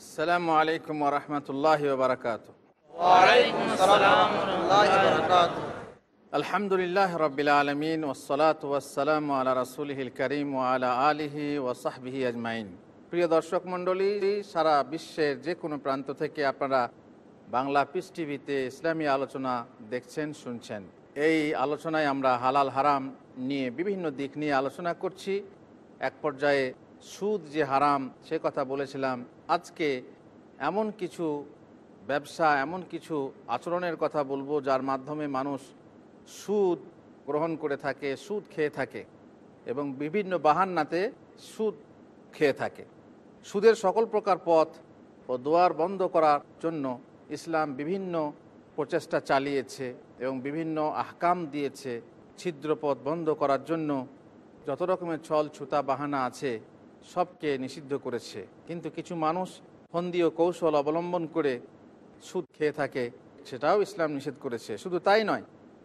আসসালামু আলাইকুম রহমতুল্লাহ বারকাত। আলহামদুলিল্লাহ রবিল আলমিন ওসলাত ওয়াসালাম আলা রাসুলহিল করিম আলা আলিহি ওসাহবিহি আজমাইন। প্রিয় দর্শক মণ্ডলী সারা বিশ্বের যে কোনো প্রান্ত থেকে আপনারা বাংলা পিস টিভিতে ইসলামী আলোচনা দেখছেন শুনছেন। এই আলোচনায় আমরা হালাল হারাম নিয়ে বিভিন্ন দিক নিয়ে আলোচনা করছি। এক পর্যায়ে সুদ যে হারাম সে কথা বলেছিলাম। আজকে এমন কিছু ব্যবসা, এমন কিছু আচরণের কথা বলব যার মাধ্যমে মানুষ সুদ গ্রহণ করে থাকে, সুদ খেয়ে থাকে এবং বিভিন্ন বাহান্নাতে সুদ খেয়ে থাকে। সুদের সকল প্রকার পথ ও দোয়ার বন্ধ করার জন্য ইসলাম বিভিন্ন প্রচেষ্টা চালিয়েছে এবং বিভিন্ন আহকাম দিয়েছে। ছিদ্রপথ বন্ধ করার জন্য যত রকমের ছল ছুতা বাহানা আছে সবকে নিষিদ্ধ করেছে। কিন্তু কিছু মানুষ ফন্দি ও কৌশল অবলম্বন করে সুদ খেয়ে থাকে, সেটাও ইসলাম নিষেধ করেছে। শুধু তাই নয়,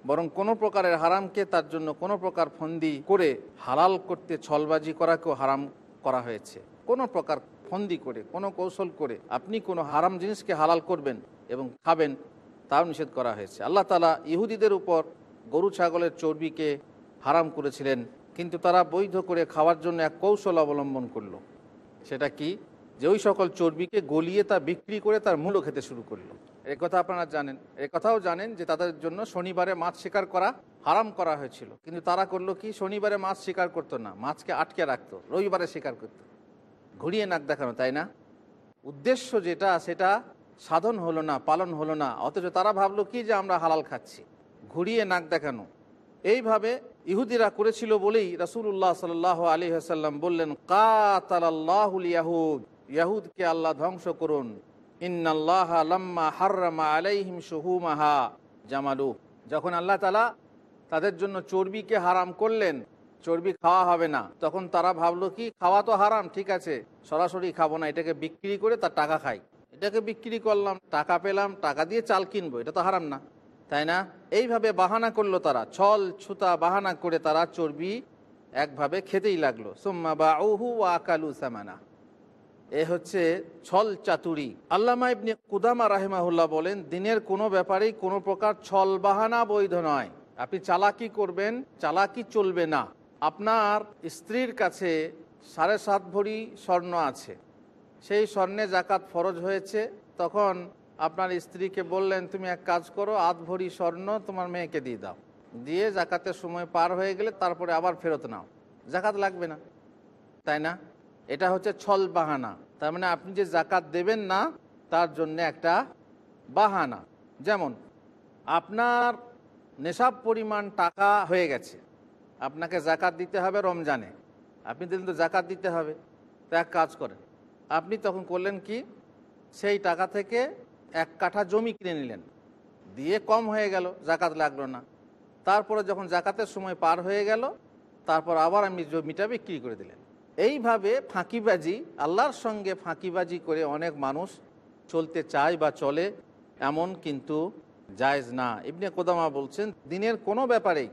বরং কোনো প্রকারের হারামকে তার জন্য কোনো প্রকার ফন্দি করে হালাল করতে ছলবাজি করাকেও হারাম করা হয়েছে। কোনো প্রকার ফন্দি করে, কোনো কৌশল করে আপনি কোনো হারাম জিনিসকে হালাল করবেন এবং খাবেন, তাও নিষেধ করা হয়েছে। আল্লাহ তালা ইহুদিদের উপর গরু, ছাগলের চর্বিকে হারাম করেছিলেন। কিন্তু তারা বৈধ করে খাওয়ার জন্য এক কৌশল অবলম্বন করল। সেটা কি? যে ওই সকল চর্বিকে গলিয়ে তা বিক্রি করে তার মূল্য খেতে শুরু করল। এ কথা আপনারা জানেন। এ কথাও জানেন যে তাদের জন্য শনিবারে মাছ শিকার করা হারাম করা হয়েছিল। কিন্তু তারা করল কি? শনিবারে মাছ শিকার করতো না। মাছকে আটকে রাখতো। রবিবারে শিকার করতো। ঘুরিয়ে নাক দেখানো, তাই না? উদ্দেশ্য যেটা, সেটা সাধন হলো না, পালন হলো না। অথচ তারা ভাবলো কি যে আমরা হালাল খাচ্ছি। ঘুরিয়ে নাক দেখানো। এইভাবে ইহুদিরা করেছিল বলেই রাসুল্লাহ সাল আলী হাসাল্লাম বললেন কাতালাহুল ইয়াহুদ, ইয়াহুদকে আল্লাহ ধ্বংস করুন। ইন্নাল্লাহ লাম্মা হার্রামা আলাইহিম শুহুমাহা। জামালু, যখন আল্লাহ তালা তাদের জন্য চর্বিকে হারাম করলেন, চর্বি খাওয়া হবে না। তখন তারা ভাবলো কি, খাওয়া তো হারাম, ঠিক আছে, সরাসরি খাব না, এটাকে বিক্রি করে তার টাকা খাই। এটাকে বিক্রি করলাম, টাকা পেলাম, টাকা দিয়ে চাল কিনবো, এটা তো হারাম না। তাই না? এইভাবে বাহানা করল তারা। ছল ছুতা বাহানা করে তারা চর্বি একভাবে খেতেই লাগল। সোম্মা বা ওহু আকালু সামানা। এ হচ্ছে ছল চাতুরি। আল্লামা ইবনে কুদামা রাহেমাহুল্লাহ বলেন, দিনের কোনো ব্যাপারেই কোনো প্রকার ছল বাহানা বৈধ নয়। আপনি চালাকি করবেন, চালাকি চলবে না। আপনার স্ত্রীর কাছে সাড়ে সাত ভরি স্বর্ণ আছে। সেই স্বর্ণে জাকাত ফরজ হয়েছে, তখন আপনার স্ত্রীকে বললেন, তুমি এক কাজ করো আধ ভরি স্বর্ণ তোমার মেয়েকে দিয়ে দাও। দিয়ে জাকাতের সময় পার হয়ে গেলে তারপরে আবার ফেরত নাও। জাকাত লাগবে না। তাই না? এটা হচ্ছে ছল বাহানা। তার মানে আপনি যে জাকাত দেবেন না, তার জন্য একটা বাহানা। যেমন, আপনার নেশাব পরিমাণ টাকা হয়ে গেছে। আপনাকে জাকাত দিতে হবে রমজানে। আপনি দিলেন তো জাকাত দিতে হবে। তো এক কাজ করেন। আপনি তখন করলেন কি? সেই টাকা থেকে এক কাঠা জমি কিনে নিলেন। দিয়ে কম হয়ে গেল, জাকাত লাগল না। তারপরে যখন জাকাতের সময় পার হয়ে গেল, তারপর আবার আপনি জমিটা বিক্রি করে দিলেন। এইভাবে ফাঁকিবাজি, আল্লাহর সঙ্গে ফাঁকিবাজি করে অনেক মানুষ চলতে চায় বা চলে, এমন কিন্তু জায়জ না। ইবনে কোদামা বলছেন, দিনের কোনো ব্যাপারেই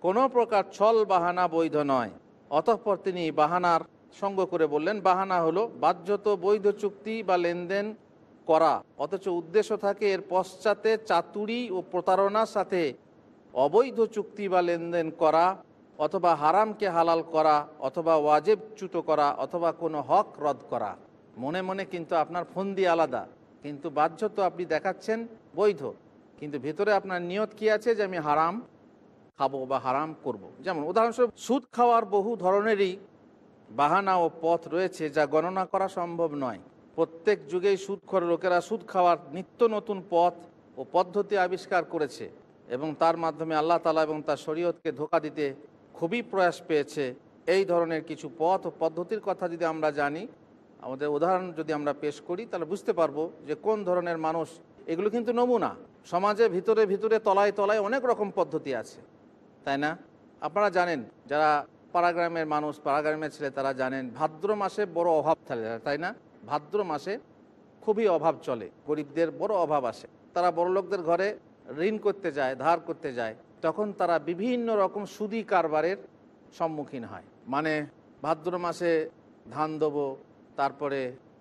কোনো প্রকার ছল বাহানা বৈধ নয়। অতঃপর তিনি বাহানার সঙ্গ করে বললেন, বাহানা হলো বাধ্যত বৈধ চুক্তি বা লেনদেন করা, অথচ উদ্দেশ্য থাকে এর পশ্চাতে চাতুরি ও প্রতারণার সাথে অবৈধ চুক্তি বা লেনদেন করা, অথবা হারামকে হালাল করা, অথবা ওয়াজেব ওয়াজেবচ্যুত করা, অথবা কোনো হক রদ করা। মনে মনে কিন্তু আপনার ফন্দি আলাদা, কিন্তু বাহ্য তো আপনি দেখাচ্ছেন বৈধ। কিন্তু ভেতরে আপনার নিয়ত কি আছে যে আমি হারাম খাব বা হারাম করব। যেমন উদাহরণস্বরূপ, সুদ খাওয়ার বহু ধরনেরই বাহানা ও পথ রয়েছে যা গণনা করা সম্ভব নয়। প্রত্যেক যুগেই সুদখর লোকেরা সুদ খাওয়ার নিত্য নতুন পথ ও পদ্ধতি আবিষ্কার করেছে এবং তার মাধ্যমে আল্লাহ তালা এবং তার শরীয়তকে ধোকা দিতে খুবই প্রয়াস পেয়েছে। এই ধরনের কিছু পথ ও পদ্ধতির কথা যদি আমরা জানি, আমাদের উদাহরণ যদি আমরা পেশ করি, তাহলে বুঝতে পারব যে কোন ধরনের মানুষ, এগুলো কিন্তু নমুনা। সমাজে ভিতরে ভিতরে, তলায় তলায় অনেক রকম পদ্ধতি আছে। তাই না? আপনারা জানেন, যারা পাড়াগ্রামের মানুষ, পাড়াগ্রামের ছেলে, তারা জানেন, ভাদ্র মাসে বড় অভাব থাকে, তাই না? ভাদ্র মাসে খুবই অভাব চলে, গরিবদের বড় অভাব আসে। তারা বড় লোকদের ঘরে ঋণ করতে যায়, ধার করতে যায়, তখন তারা বিভিন্ন রকম সুদি কারবারের সম্মুখীন হয়। মানে ভাদ্র মাসে ধান দেবো, তারপরে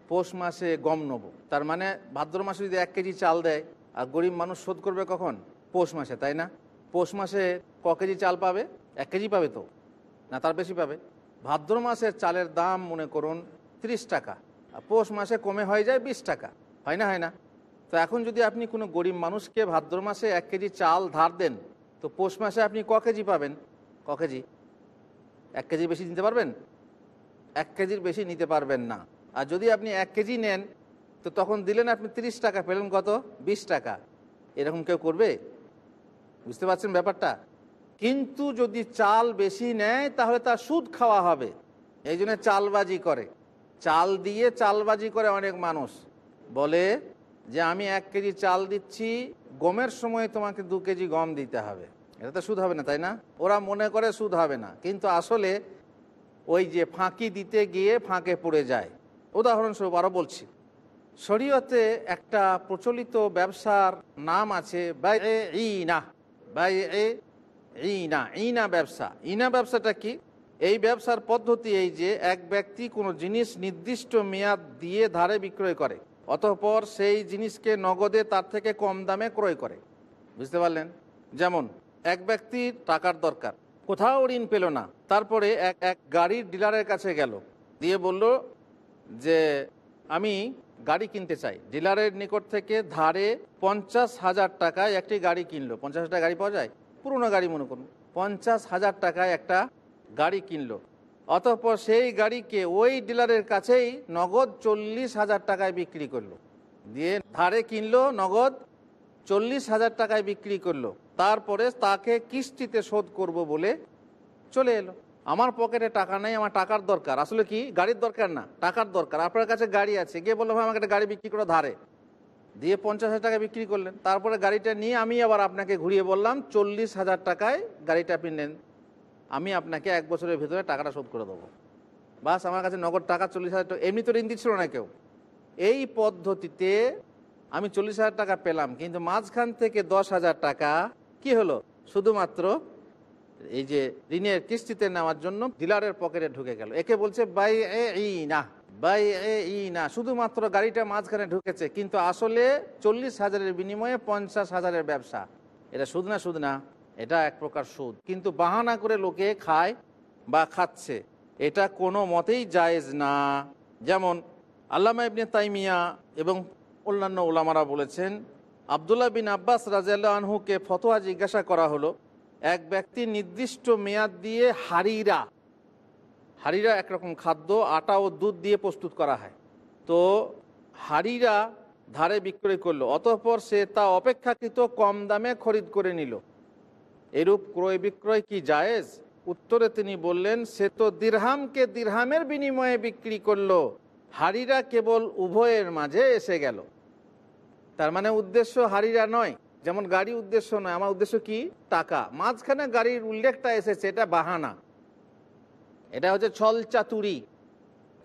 পৌষ মাসে গম নেব। তার মানে ভাদ্র মাসে যদি এক কেজি চাল দেয়, আর গরিব মানুষ শোধ করবে কখন? পৌষ মাসে, তাই না? পৌষ মাসে ক কেজি চাল পাবে? এক কেজি পাবে তো, না তার বেশি পাবে? ভাদ্র মাসের চালের দাম মনে করুন ৩০ টাকা। পৌষ মাসে কমে হয়ে যায় বিশ টাকা। হয় না হয় না? তো এখন যদি আপনি কোনো গরিব মানুষকে ভাদ্র মাসে এক কেজি চাল ধার দেন, তো পৌষ মাসে আপনি ক কেজি পাবেন? ক কেজি? এক কেজি বেশি নিতে পারবেন? এক কেজির বেশি নিতে পারবেন না। আর যদি আপনি এক কেজি নেন, তো তখন দিলেন আপনি 30 টাকা, পেলেন কত? বিশ টাকা। এরকম কেউ করবে? বুঝতে পারছেন ব্যাপারটা? কিন্তু যদি চাল বেশি নেয়, তাহলে তার সুদ খাওয়া হবে। এই জন্য চালবাজি করে। চাল দিয়ে চালবাজি করে অনেক মানুষ। বলে যে আমি এক কেজি চাল দিচ্ছি, গমের সময় তোমাকে দু কেজি গম দিতে হবে। এটা তো সুদ হবে না, তাই না? ওরা মনে করে সুদ হবে না। কিন্তু আসলে ওই যে ফাঁকি দিতে গিয়ে ফাঁকে পড়ে যায়। উদাহরণস্বরূপ আরও বলছি। শরীয়তে একটা প্রচলিত ব্যবসার নাম আছে বাই এ ইনা বাই এ ইনা ইনা ব্যবসা। ইনা ব্যবসাটা কি? এই ব্যবসার পদ্ধতি এই যে এক ব্যক্তি কোনো জিনিস নির্দিষ্ট মেয়াদ দিয়ে ধারে বিক্রয় করে, অতঃপর সেই জিনিসকে নগদে তার থেকে কম দামে ক্রয় করে। বুঝতে পারলেন? যেমন, এক ব্যক্তির টাকার দরকার, কোথাও ঋণ পেল না, তারপরে এক এক গাড়ির ডিলারের কাছে গেল, দিয়ে বলল যে, আমি গাড়ি কিনতে চাই। ডিলারের নিকট থেকে ধারে পঞ্চাশ হাজার টাকায় একটি গাড়ি কিনলো। পঞ্চাশ হাজার গাড়ি পাওয়া যায়? পুরোনো গাড়ি মনে করুন। পঞ্চাশ হাজার টাকায় একটা গাড়ি কিনলো। অতঃপর সেই গাড়িকে ওই ডিলারের কাছেই নগদ চল্লিশ হাজার টাকায় বিক্রি করল। দিয়ে ধারে কিনলো নগদ চল্লিশ হাজার টাকায় বিক্রি করল। তারপরে তাকে কিস্তিতে শোধ করব বলে চলে এলো। আমার পকেটে টাকা নেই, আমার টাকার দরকার। আসলে কি? গাড়ির দরকার না, টাকার দরকার। আপনার কাছে গাড়ি আছে, গিয়ে বলল, ভাই, আমাকে একটা গাড়ি বিক্রি করে ধারে। দিয়ে পঞ্চাশ হাজার টাকা বিক্রি করলেন। তারপরে গাড়িটা নিয়ে আমি আবার আপনাকে ঘুরিয়ে বললাম, চল্লিশ হাজার টাকায় গাড়িটা আপনি নেন আপনাকে এক বছরের ভিতরে টাকাটা শোধ করে দেবো। বাস, আমার কাছে নগদ টাকা চল্লিশ হাজার টাকা এমনি তো ঋণ দিচ্ছিল না কেউ। এই পদ্ধতিতে আমি চল্লিশ হাজার টাকা পেলাম, কিন্তু মাঝখান থেকে দশ হাজার টাকা কি হলো? শুধুমাত্র এই যে ঋণের কিস্তিতে নেওয়ার জন্য ডিলারের পকেটে ঢুকে গেল। একে বলছে, বাই এ ই না, বাই এ ই না। শুধুমাত্র গাড়িটা মাঝখানে ঢুকেছে, কিন্তু আসলে চল্লিশ হাজারের বিনিময়ে পঞ্চাশ হাজারের ব্যবসা। এটা সুদ না সুদ না এটা এক প্রকার সুদ। কিন্তু বাহানা করে লোকে খায় বা খাচ্ছে, এটা কোনো মতেই জায়েজ না। যেমন আল্লামা ইবনে তাইমিয়া এবং অন্যান্য ওলামারা বলেছেন, আবদুল্লাহ বিন আব্বাস রাজিয়াল্লাহ আনহুকে ফতোয়া জিজ্ঞাসা করা হলো, এক ব্যক্তি নির্দিষ্ট মেয়াদ দিয়ে হারিরা হারিরা একরকম খাদ্য, আটা ও দুধ দিয়ে প্রস্তুত করা হয়। তো হারিরা ধারে বিক্রয় করল, অতঃপর সে তা অপেক্ষাকৃত কম দামে খরিদ করে নিল। এরূপ ক্রয় বিক্রয় কি জায়েজ? উত্তরে তিনি বললেন, সে তো দিরহামকে দিরহামের বিনিময়ে বিক্রি করল, হারিরা কেবল উভয়ের মাঝে এসে গেল। তার মানে উদ্দেশ্য হারিরা নয়, যেমন গাড়ি উদ্দেশ্য নয়, আমার উদ্দেশ্য কি? টাকা। মাঝখানে গাড়ির উল্লেখটা এসেছে, এটা বাহানা। এটা হচ্ছে ছল চাতুরি,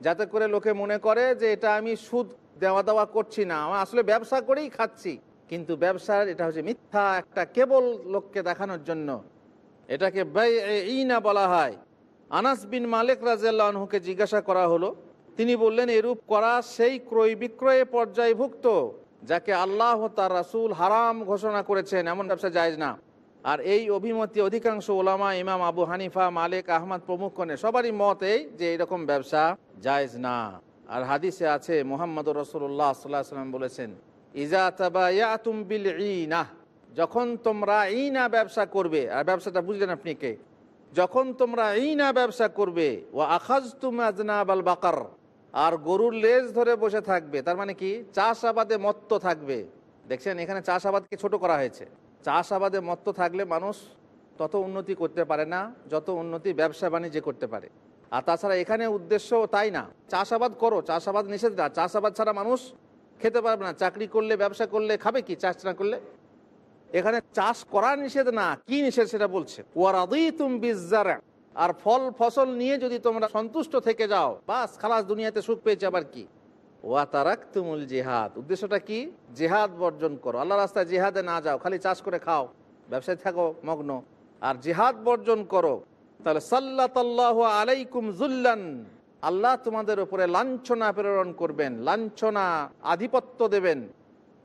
যাতে করে লোকে মনে করে যে এটা আমি সুদ দেওয়া দেওয়া করছি না আমার আসলে ব্যবসা করেই খাচ্ছি। কিন্তু ব্যবসার এটা হচ্ছে মিথ্যা একটা কেবল লোককে দেখানোর জন্য। এটাকে ই না বলা হয়। আনাস বিন মালিক রাজিয়াল্লাহকে জিজ্ঞাসা করা হলো, তিনি বললেন, এরূপ করা সেই ক্রয় বিক্রয়ে পর্যায়ভুক্ত, যাকে আল্লাহ তার রাসুল হারাম ঘোষণা করেছেন, এমন ব্যবসা জায়জ না। আর এই অভিমতি অধিকাংশ ওলামা ইমাম আবু হানিফা, মালিক, আহমদ প্রমুখ সবারই মত এই যে এরকম ব্যবসা জায়জ না। আর হাদিসে আছে মোহাম্মদ রসুল্লাহ সাল্লাহ সাল্লাম বলেছেন ইজা তাবায়াতুম বিল ইনা যখন তোমরা ইনা ব্যবসা করবে, আর ব্যবসাটা বুঝলেন আপনি কে? যখন তোমরা ইনা ব্যবসা করবে ও আখাজ তুম বাকার, আর গরুর লেজ ধরে বসে থাকবে, তার মানে কি? চাষাবাদে মত্ত থাকবে। দেখছেন, এখানে চাষাবাদকে ছোট করা হয়েছে। চাষাবাদে মত্ত থাকলে মানুষ তত উন্নতি করতে পারে না, যত উন্নতি ব্যবসা বাণিজ্য করতে পারে। আর তাছাড়া এখানে উদ্দেশ্য তাই না। চাষাবাদ করো, চাষাবাদ নিষেধ না। চাষাবাদ ছাড়া মানুষ খেতে পারবে না, চাকরি করলে, ব্যবসা করলে, খাবে কি, চাষ না করলে? এখানে চাষ করা নিষেধ না, কি নিষেধ সেটা বলছে? আর ফল, ফসল নিয়ে যদি তোমরা সন্তুষ্ট থেকে যাও, বাস, খালাস দুনিয়াতে সুখ পেয়েছে আবার কি? ওয়া তারাক তুমুল জেহাদ, উদ্দেশ্যটা কি? জেহাদ বর্জন করো। আল্লাহ রাস্তায় জেহাদে না যাও, খালি চাষ করে খাও, ব্যবসায় থাকো, মগ্ন। আর জেহাদ বর্জন করো, তাহলে সাল্লাহ আলাইকুম জুল্লান আল্লাহ তোমাদের উপরে লাঞ্ছনা প্রেরণ করবেন, লাঞ্ছনা আধিপত্য দেবেন।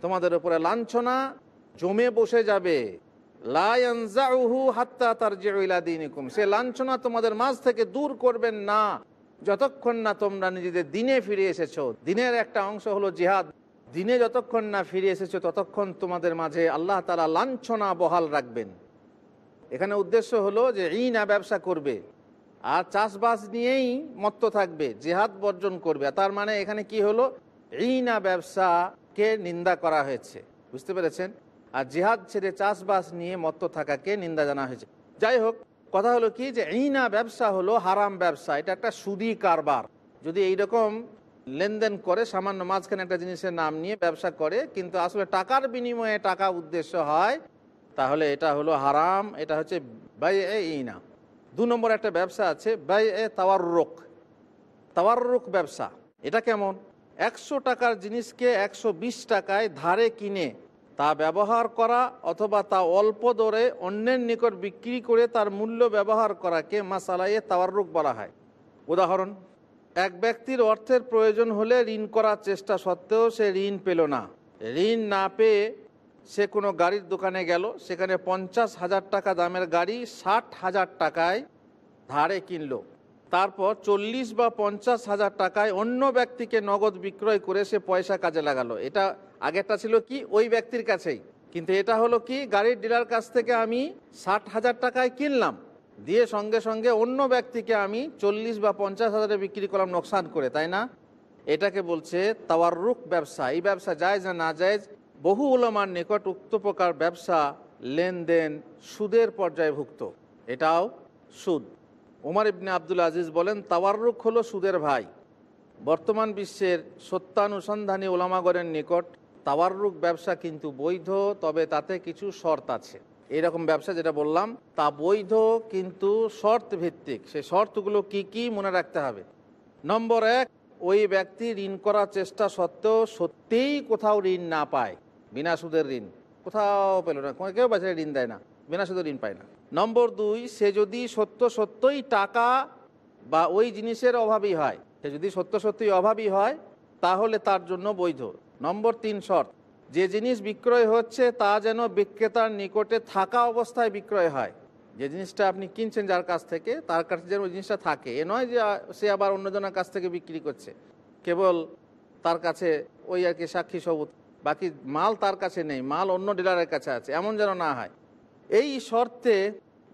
তোমাদের উপরে লাঞ্ছনা জমে বসে যাবে। সে লাঞ্ছনা তোমাদের মাঝ থেকে দূর করবেন না। যতক্ষণ না তোমরা নিজেদের দিনে ফিরে এসেছ, দিনের একটা অংশ হলো জিহাদ। দিনে যতক্ষণ না ফিরে এসেছ, ততক্ষণ তোমাদের মাঝে আল্লাহ তালা লাঞ্ছনা বহাল রাখবেন। এখানে উদ্দেশ্য হলো যে ইনা ব্যবসা করবে। আর চাষবাস নিয়েই মত্ত থাকবে, জেহাদ বর্জন করবে। তার মানে এখানে কি হলো? ইনা ব্যবসাকে নিন্দা করা হয়েছে। বুঝতে পেরেছেন? আর জেহাদ ছেড়ে চাষবাস নিয়ে মত্ত থাকাকে নিন্দা জানা হয়েছে। যাই হোক, কথা হলো কি যে ইনা ব্যবসা হলো হারাম ব্যবসা, এটা একটা সুদি কারবার। যদি এইরকম লেনদেন করে সামান্য মাঝখানে একটা জিনিসের নাম নিয়ে ব্যবসা করে, কিন্তু আসলে টাকার বিনিময়ে টাকা উদ্দেশ্য হয়, তাহলে এটা হলো হারাম, এটা হচ্ছে বাই ইনা দু নম্বর একটা ব্যবসা আছে বাই এ তাওয়াররুক। তাওয়াররুক ব্যবসা, এটা কেমন? একশো টাকার জিনিসকে একশো বিশ টাকায় ধারে কিনে তা ব্যবহার করা অথবা তা অল্প দরে অন্যের নিকট বিক্রি করে তার মূল্য ব্যবহার করাকে মাসালাইয়ে তাওয়াররুক বলা হয়। উদাহরণ, এক ব্যক্তির অর্থের প্রয়োজন হলে ঋণ করার চেষ্টা সত্ত্বেও সে ঋণ পেল না। ঋণ না পেয়ে সে কোনো গাড়ির দোকানে গেল, সেখানে পঞ্চাশ হাজার টাকা দামের গাড়ি ষাট হাজার টাকায় ধারে কিনল। তারপর চল্লিশ বা পঞ্চাশ হাজার টাকায় অন্য ব্যক্তিকে নগদ বিক্রয় করে সে পয়সা কাজে লাগালো। এটা আগেরটা ছিল কি? ওই ব্যক্তির কাছেই। কিন্তু এটা হলো কি? গাড়ির ডিলার কাছ থেকে আমি ষাট হাজার টাকায় কিনলাম। দিয়ে সঙ্গে সঙ্গে অন্য ব্যক্তিকে আমি চল্লিশ বা পঞ্চাশ হাজারে বিক্রি করলাম নোকসান করে, তাই না? এটাকে বলছে তাওয়াররুক ব্যবসা। এই ব্যবসা যায় না না যায় বহু উলমার নিকট উক্ত প্রকার ব্যবসা, লেনদেন, সুদের পর্যায়ভুক্ত। এটাও সুদ। উমর ইবনে আব্দুল আজিজ বলেন তাওয়াররুক হলো সুদের ভাই। বর্তমান বিশ্বের সত্যানুসন্ধানী ওলামাগরের নিকট তাওয়াররুক ব্যবসা কিন্তু বৈধ, তবে তাতে কিছু শর্ত আছে। এরকম ব্যবসা যেটা বললাম, তা বৈধ কিন্তু শর্ত ভিত্তিক সেই শর্তগুলো কি কি মনে রাখতে হবে? নম্বর এক, ওই ব্যক্তি ঋণ করার চেষ্টা সত্ত্বেও সত্যিই কোথাও ঋণ না পায়। বিনা সুদের ঋণ। কোথাও পেল না কেউ বাজারে ঋণ দেয় না বিনা সুদের ঋণ পায় না। নম্বর দুই, সে যদি সত্য সত্যই টাকা বা ওই জিনিসের অভাবই হয়, সে যদি সত্য সত্যই অভাবই হয়, তাহলে তার জন্য বৈধ। নম্বর তিন, শর্ত, যে জিনিস বিক্রয় হচ্ছে, তা যেন বিক্রেতার নিকটে থাকা অবস্থায় বিক্রয় হয়। যে জিনিসটা আপনি কিনছেন যার কাছ থেকে, তার কাছে যেন ওই জিনিসটা থাকে। এ নয় যে সে আবার অন্যজনের কাছ থেকে বিক্রি করছে। কেবল তার কাছে ওই আর কি সাক্ষী সবুত। বাকি মাল তার কাছে নেই, মাল অন্য ডিলারের কাছে আছে, এমন যেন না হয়। এই শর্তে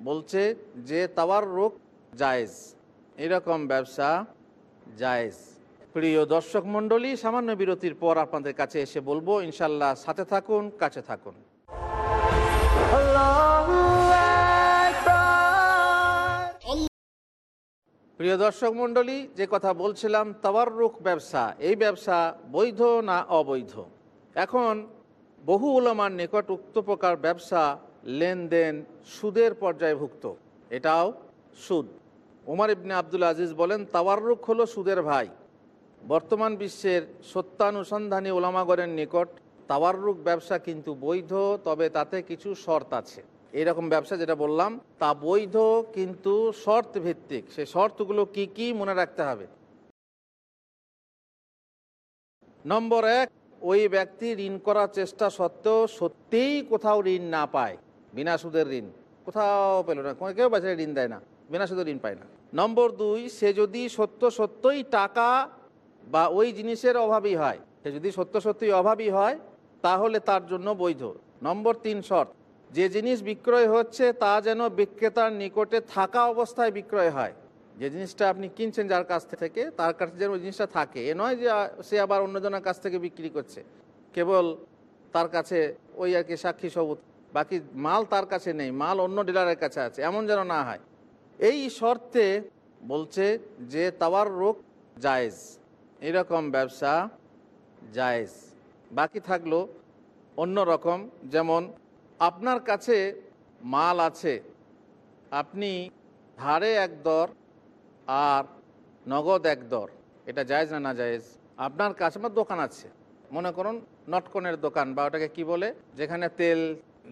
বলছে যে তাওয়ার রোগ জায়েজ, এরকম ব্যবসা জায়েজ। প্রিয় দর্শক মণ্ডলী, সামান্য বিরতির পর আপনাদের কাছে এসে বলব, ইনশাল্লাহ সাথে থাকুন, কাছে থাকুন। প্রিয় দর্শক মণ্ডলী, যে কথা বলছিলাম তাওয়াররুক ব্যবসা, এই ব্যবসা বৈধ না অবৈধ? এখন বহু উলমার নিকট উক্ত প্রকার ব্যবসা, লেনদেন, সুদের পর্যায়ভুক্ত এটাও সুদ। উমর ইবনে আবদুল আজিজ বলেন তাওয়াররুক হলো সুদের ভাই। বর্তমান বিশ্বের সত্যানুসন্ধানী ওলামাগরের নিকট তাওয়াররুক ব্যবসা কিন্তু বৈধ, তবে তাতে কিছু শর্ত আছে। এরকম ব্যবসা যেটা বললাম, তা বৈধ কিন্তু শর্ত ভিত্তিক। সেই শর্তগুলো কি কি মনে রাখতে হবে? নম্বর এক ওই ব্যক্তি ঋণ করার চেষ্টা সত্ত্বেও সত্যিই কোথাও ঋণ না পায়। বিনা সুদের ঋণ। কোথাও পেল না। কেউ বাজারে ঋণ দেয় না। বিনা সুদের ঋণ পায় না। নম্বর দুই, সে যদি সত্য সত্যই টাকা বা ওই জিনিসের অভাবই হয়, সে যদি সত্য সত্যই অভাবই হয়, তাহলে তার জন্য বৈধ। নম্বর তিন, শর্ত। যে জিনিস বিক্রয় হচ্ছে তা যেন বিক্রেতার নিকটে থাকা অবস্থায় বিক্রয় হয়। যে জিনিসটা আপনি কিনছেন যার কাছ থেকে, তার কাছে যেন ওই জিনিসটা থাকে। এ নয় যে সে আবার অন্যজনের কাছ থেকে বিক্রি করছে। কেবল তার কাছে ওই আর কি সাক্ষী সবুত। বাকি মাল তার কাছে নেই, মাল অন্য ডিলারের কাছে আছে, এমন যেন না হয়। এই শর্তে বলছে যে তাওয়ার রোগ জায়েজ। এরকম ব্যবসা জায়েজ। বাকি থাকল অন্য রকম, যেমন আপনার কাছে মাল আছে, আপনি ধারে এক দর আর নগদ এক দর, এটা জায়েজ না না জায়েজ? আপনার কাছে আমার দোকান আছে। মনে করুন, নটকনের দোকান বা ওটাকে কি বলে? যেখানে তেল,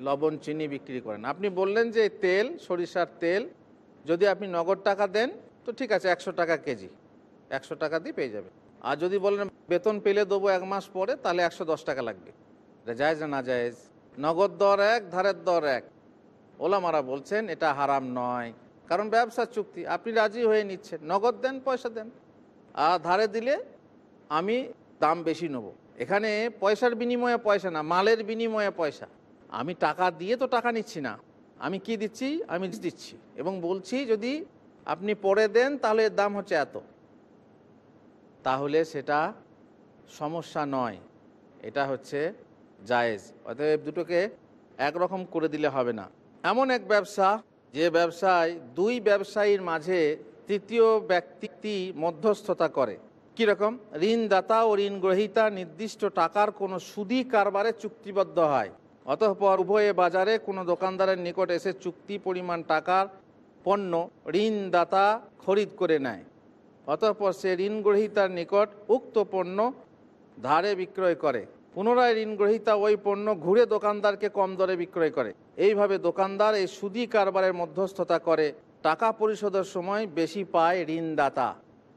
লবণ, চিনি বিক্রি করেন। আপনি বললেন যে তেল, সরিষার তেল, যদি আপনি নগদ টাকা দেন, তো ঠিক আছে, একশো টাকা কেজি। একশো টাকা দিয়ে পেয়ে যাবে আর যদি বলেন বেতন পেলে দেবো এক মাস পরে, তাহলে একশো দশ টাকা লাগবে। এটা জায়েজ না না জায়েজ? নগদ দর এক, ধারের দর এক। ওলামারা বলছেন, এটা হারাম নয়। কারণ ব্যবসার চুক্তি। আপনি রাজি হয়ে নিচ্ছেন। নগদ দেন, পয়সা দেন। আর ধারে দিলে আমি দাম বেশি নেব। এখানে পয়সার বিনিময়ে পয়সা না, মালের বিনিময়ে পয়সা। আমি টাকা দিয়ে তো টাকা নিচ্ছি না। আমি কি দিচ্ছি? আমি দিচ্ছি। এবং বলছি, যদি আপনি পরে দেন, তাহলে এর দাম হচ্ছে এত। তাহলে সেটা সমস্যা নয়। এটা হচ্ছে জায়েজ। অতএব দুটোকে একরকম করে দিলে হবে না। এমন এক ব্যবসা যে ব্যবসায় দুই ব্যবসায়ীর মাঝে তৃতীয় ব্যক্তি মধ্যস্থতা করে। কীরকম ঋণদাতা ও ঋণ গ্রহীতা নির্দিষ্ট টাকার কোনো সুদি কারবারে চুক্তিবদ্ধ হয়। অতঃপর উভয়ে বাজারে কোনো দোকানদারের নিকট এসে চুক্তি পরিমাণ টাকার পণ্য ঋণদাতা খরিদ করে নেয়। অতঃপর সে ঋণ গ্রহীতার নিকট উক্ত পণ্য ধারে বিক্রয় করে। পুনরায় ঋণ গ্রহীতা ওই পণ্য ঘুরে দোকানদারকে কম দরে বিক্রয় করে। এইভাবে দোকানদার এই সুদি কারবারের মধ্যস্থতা করে, টাকা পরিশোধের সময় বেশি পায় ঋণদাতা।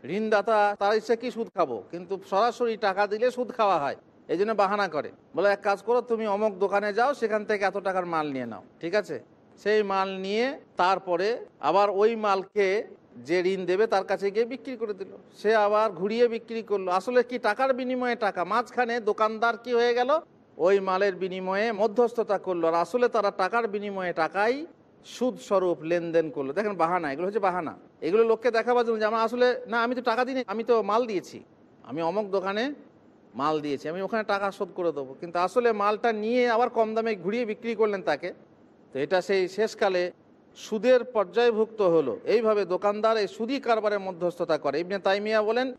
ঋণদাতা, তার ইচ্ছে কি সুদ খাব? কিন্তু সরাসরি টাকা দিলে সুদ খাওয়া হয় এই জন্য বাহানা করে। বলে, এক কাজ করো, তুমি অমুক দোকানে যাও, সেখান থেকে এত টাকার মাল নিয়ে নাও। ঠিক আছে? সেই মাল নিয়ে তারপরে আবার ওই মালকে যে ঋণ দেবে তার কাছে গিয়ে বিক্রি করে দিল। সে আবার ঘুরিয়ে বিক্রি করল। আসলে কি টাকার বিনিময়ে টাকা? মাঝখানে দোকানদার কি হয়ে গেল? ওই মালের বিনিময়ে মধ্যস্থতা করল আর আসলে তারা টাকার বিনিময়ে টাকাই সুদ স্বরূপ লেনদেন করল। দেখেন বাহানা, এগুলো হচ্ছে বাহানা। এগুলো লোককে দেখাবার জন্য যে আমার আসলে, না, আমি তো টাকা দিই আমি তো মাল দিয়েছি। আমি অমুক দোকানে মাল দিয়েছি, আমি ওখানে টাকা শোধ করে দেবো। কিন্তু আসলে মালটা নিয়ে আবার কম দামে ঘুরিয়ে বিক্রি করলেন তাকে। তো এটা সেই শেষকালে সুদের পর্যায়ভুক্ত হলো। এইভাবে দোকানদার এই সুদি কারবারের মধ্যস্থতা করে। ইবনে তাইমিয়া বলেন,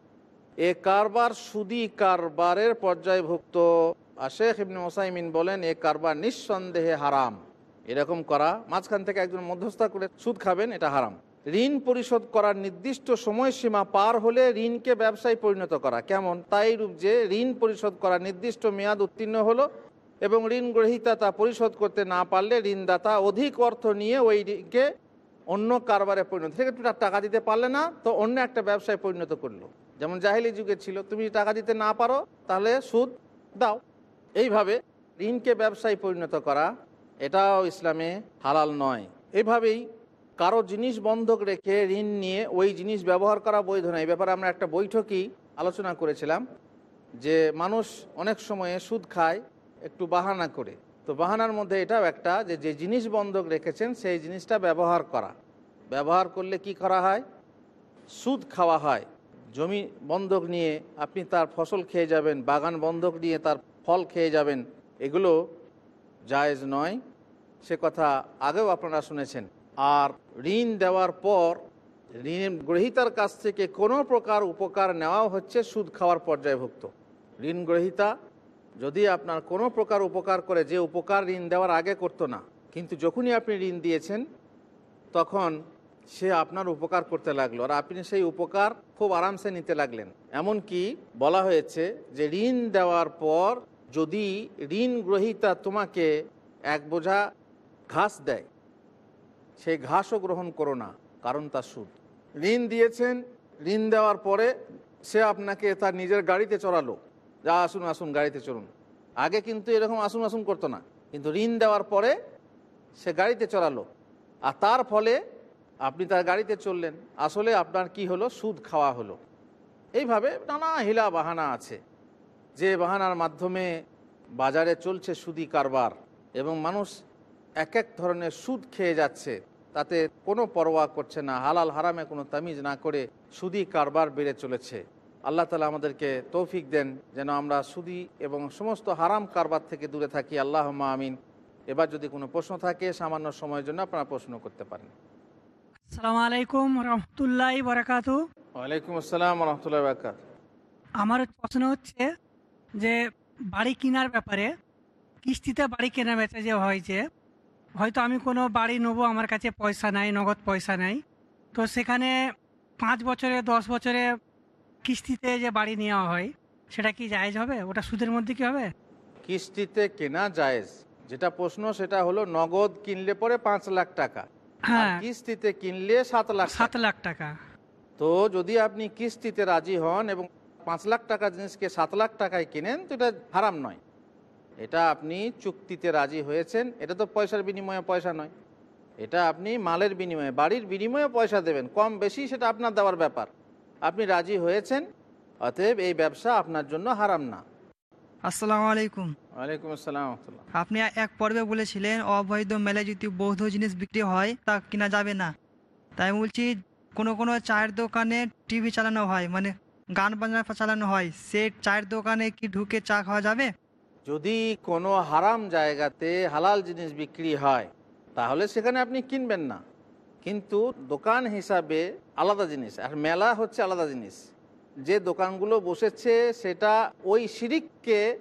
এ কারবার সুদি কারবারের পর্যায়ভুক্ত। শেখ ইবনে মোসাইমিন বলেন, এ কারবার নিঃসন্দেহে হারাম। এরকম করা, মাঝখান থেকে একজন মধ্যস্থতা করে সুদ খাবেন, এটা হারাম। ঋণ পরিশোধ করার নির্দিষ্ট সময়সীমা পার হলে ঋণকে ব্যবসায় পরিণত করা। কেমন? তাই রূপ যে ঋণ পরিশোধ করার নির্দিষ্ট মেয়াদ উত্তীর্ণ হলো এবং ঋণ গ্রহীতা তা পরিশোধ করতে না পারলে ঋণদাতা অধিক অর্থ নিয়ে ওই ঋণকে অন্য কারবারে পরিণত। আছে টাকা দিতে পারলে না, তো অন্য একটা ব্যবসায় পরিণত করল। যেমন জাহিলি যুগে ছিল, তুমি টাকা দিতে না পারো, তাহলে সুদ দাও। এইভাবে ঋণকে ব্যবসায় পরিণত করা, এটাও ইসলামে হালাল নয়। এভাবেই কারও জিনিস বন্ধক রেখে ঋণ নিয়ে ওই জিনিস ব্যবহার করা বৈধ নয়। এই ব্যাপারে আমরা একটা বৈঠকই আলোচনা করেছিলাম, যে মানুষ অনেক সময়ে সুদ খায় একটু বাহানা করে। তো বাহানার মধ্যে এটাও একটা যে যে জিনিস বন্ধক রেখেছেন, সেই জিনিসটা ব্যবহার করা। ব্যবহার করলে কি করা হয়? সুদ খাওয়া হয়। জমি বন্ধক নিয়ে আপনি তার ফসল খেয়ে যাবেন, বাগান বন্ধক নিয়ে তার ফল খেয়ে যাবেন, এগুলো জায়েজ নয়। সে কথা আগেও আপনারা শুনেছেন। আর ঋণ দেওয়ার পর ঋণ গ্রহীতার কাছ থেকে কোনো প্রকার উপকার নেওয়াও হচ্ছে সুদ খাওয়ার পর্যায়ভুক্ত। ঋণ গ্রহীতা যদি আপনার কোনো প্রকার উপকার করে, যে উপকার ঋণ দেওয়ার আগে করতো না, কিন্তু যখনই আপনি ঋণ দিয়েছেন, তখন সে আপনার উপকার করতে লাগল আর আপনি সেই উপকার খুব আরামসে নিতে লাগলেন। এমন কি বলা হয়েছে যে, ঋণ দেওয়ার পর যদি ঋণ গ্রহীতা তোমাকে এক বোঝা ঘাস দেয় সেই ঘাসও গ্রহণ করো না, কারণ তার সুদ। ঋণ দিয়েছেন, ঋণ দেওয়ার পরে সে আপনাকে তার নিজের গাড়িতে চড়ালো। যা আসুন আসুন, গাড়িতে চলুন। আগে কিন্তু এরকম আসুন আসুন করতো না। কিন্তু ঋণ দেওয়ার পরে সে গাড়িতে চড়ালো। আর তার ফলে আপনি তার গাড়িতে চললেন। আসলে আপনার কি হলো? সুদ খাওয়া হলো। এইভাবে নানা হিলা বাহানা আছে। যে বাহানার মাধ্যমে বাজারে চলছে সুদি কারবার এবং মানুষ এক এক ধরনের সুদ খেয়ে যাচ্ছে, তাতে কোনো পরোয়া করছে না। হালাল হারামে কোনো তামিজ না করে সুদি কারবার বেড়ে চলেছে। আল্লাহ তালা আমাদেরকে তৌফিক দেন যেন আমরা সুদি এবং সমস্ত হারাম কারবার থেকে দূরে থাকি। আল্লাহ আমিন। এবার যদি কোনো প্রশ্ন থাকে সামান্য সময়ের জন্য আপনারা প্রশ্ন করতে পারেন। আসসালামু আলাইকুম রহমতুল্লাহ বরাকাতু ওয়ালাইকুম আসসালাম রহমতুল্লাহ বাকাত আমার প্রশ্ন হচ্ছে যে বাড়ি কেনার ব্যাপারে কিস্তিতে বাড়ি কেনা বেচা যে হয়েছে হয়তো আমি কোনো বাড়ি নেব আমার কাছে পয়সা নাই নগদ পয়সা নাই। তো সেখানে পাঁচ বছরে দশ বছরে কিস্তিতে যে বাড়ি নেওয়া হয় সেটা কি জায়েজ হবে? ওটা সুদের মধ্যে কি হবে? কিস্তিতে কেনা জায়েজ। যেটা প্রশ্ন সেটা হলো নগদ কিনলে পরে পাঁচ লাখ টাকা হ্যাঁ। কিস্তিতে কিনলে সাত লাখ সাত লাখ টাকা। তো যদি আপনি কিস্তিতে রাজি হন এবং পাঁচ লাখ টাকা জিনিসকে সাত লাখ টাকায় কিনেন তো এটা হারাম নয়। এটা আপনি চুক্তিতে রাজি হয়েছেন এটা তো পয়সার বিনিময়ে পয়সা নয়। এটা আপনি মালের বিনিময়ে বাড়ির বিনিময়ে পয়সা দেবেন কম বেশি সেটা আপনার দেওয়ার ব্যাপার। আপনি রাজি হয়েছেন? অতএব এই ব্যবসা আপনার জন্য হারাম না। আসসালামু আলাইকুম। ওয়ালাইকুম আসসালাম রহমতুল্লাহ। আপনি এক পর্বে বলেছিলেন অবৈধ মেলায় যদি বৌদ্ধ জিনিস বিক্রি হয় তা কিনা যাবে না। তাই আমি বলছি কোনো কোনো চায়ের দোকানে টিভি চালানো হয় মানে গান বাজনা চালানো হয় সে চায়ের দোকানে কি ঢুকে চা খাওয়া যাবে? যদি কোনো হারাম জায়গাতে হালাল জিনিস বিক্রি হয় তাহলে সেখানে আপনি কিনবেন না। কিন্তু দোকান হিসাবে আলাদা জিনিস, আর মেলা হচ্ছে আলাদা জিনিস। যে দোকানগুলো বসেছে সেটা ওই শিরিককে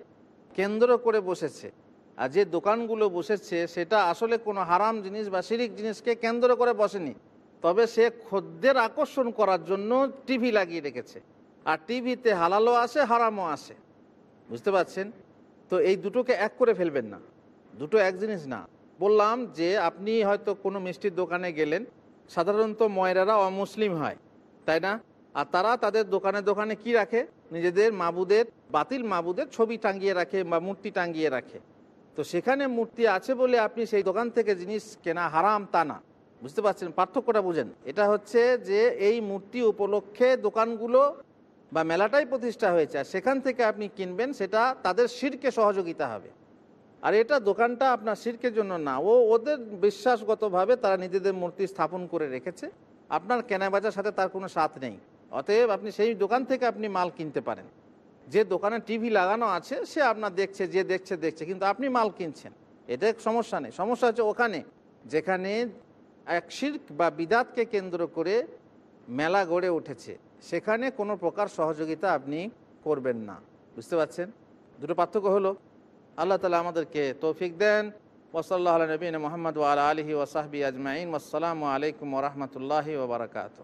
কেন্দ্র করে বসেছে। আর যে দোকানগুলো বসেছে সেটা আসলে কোনো হারাম জিনিস বা শিরিক জিনিসকে কেন্দ্র করে বসেনি। তবে সে খদ্দের আকর্ষণ করার জন্য টিভি লাগিয়ে রেখেছে। আর টিভিতে হালালও আসে, হারামও আসে। বুঝতে পারছেন? তো এই দুটোকে এক করে ফেলবেন না। দুটো এক জিনিস না। বললাম যে আপনি হয়তো কোনো মিষ্টির দোকানে গেলেন, সাধারণত ময়রারা অমুসলিম হয়, তাই না? আর তারা তাদের দোকানে দোকানে কি রাখে? নিজেদের মাবুদের, বাতিল মাবুদের ছবি টাঙ্গিয়ে রাখে বা মূর্তি টাঙ্গিয়ে রাখে। তো সেখানে মূর্তি আছে বলে আপনি সেই দোকান থেকে জিনিস কেনা হারাম তা না। বুঝতে পারছেন? পার্থক্যটা বুঝেন। এটা হচ্ছে যে এই মূর্তি উপলক্ষে দোকানগুলো বা মেলাটাই প্রতিষ্ঠা হয়েছে, আর সেখান থেকে আপনি কিনবেন, সেটা তাদের শিরকে সহযোগিতা হবে। আর এটা দোকানটা আপনার শিরকের জন্য না। ও, ওদের বিশ্বাসগতভাবে তারা নিজেদের মূর্তি স্থাপন করে রেখেছে। আপনার কেনাবেচার সাথে তার কোনো সাথ নেই। অতএব আপনি সেই দোকান থেকে আপনি মাল কিনতে পারেন। যে দোকানে টিভি লাগানো আছে, সে আপনার দেখছে, যে দেখছে দেখছে, কিন্তু আপনি মাল কিনছেন। এটা সমস্যা নেই। সমস্যা হচ্ছে ওখানে, যেখানে এক শির্ক বা বিদাতকে কেন্দ্র করে মেলা গড়ে উঠেছে। সেখানে কোনো প্রকার সহযোগিতা আপনি করবেন না। বুঝতে পারছেন? দুটো পার্থক্য হলো আল্লাহ তালা আমাদেরকে তৌফিক দেন। ওসল্লাহ নবীন মোহাম্মদ ওয়াল আলহি ওসাহবি আজমাইন। আসসালামু আলাইকুম রহমতুল্লাহি ওবরাকাত